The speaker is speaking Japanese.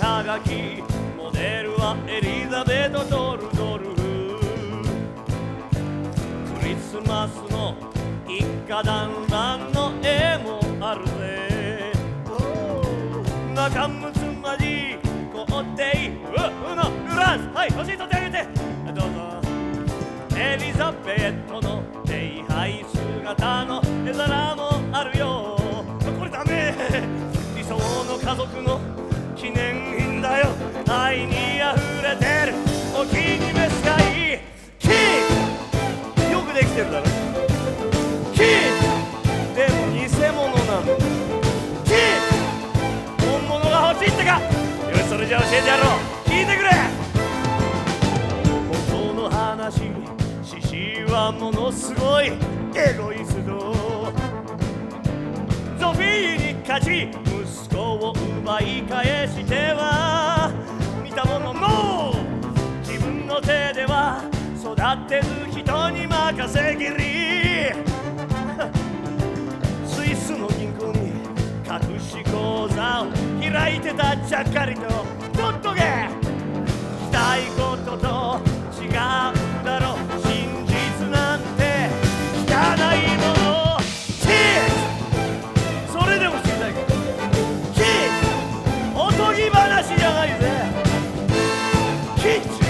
肩書き。モデルはエリザベート・ドルドル。フクリスマスの一家団らんの絵もあるぜ。仲睦まじい皇帝ううのフランスはい星取ってあげて。どうぞ。エリザベートの礼拝姿の絵皿もあるよ。これダメ。理想の家族のできてるだろキーでも偽物なの。キー本物が欲しいってか。よしそれじゃあ教えてやろう。聞いてくれ。本当の話獅子はものすごい。エゴイストゾフィーに勝ち息子を奪い返しては。見たものの自分の手では育てず稼ぎり。スイスの銀行に隠し口座を開いてたちゃっかりと。とっとけ。したいことと違うんだろう。真実なんて。汚いものチーズそれでも知りたいかチーズおとぎ話じゃないぜ。キッチン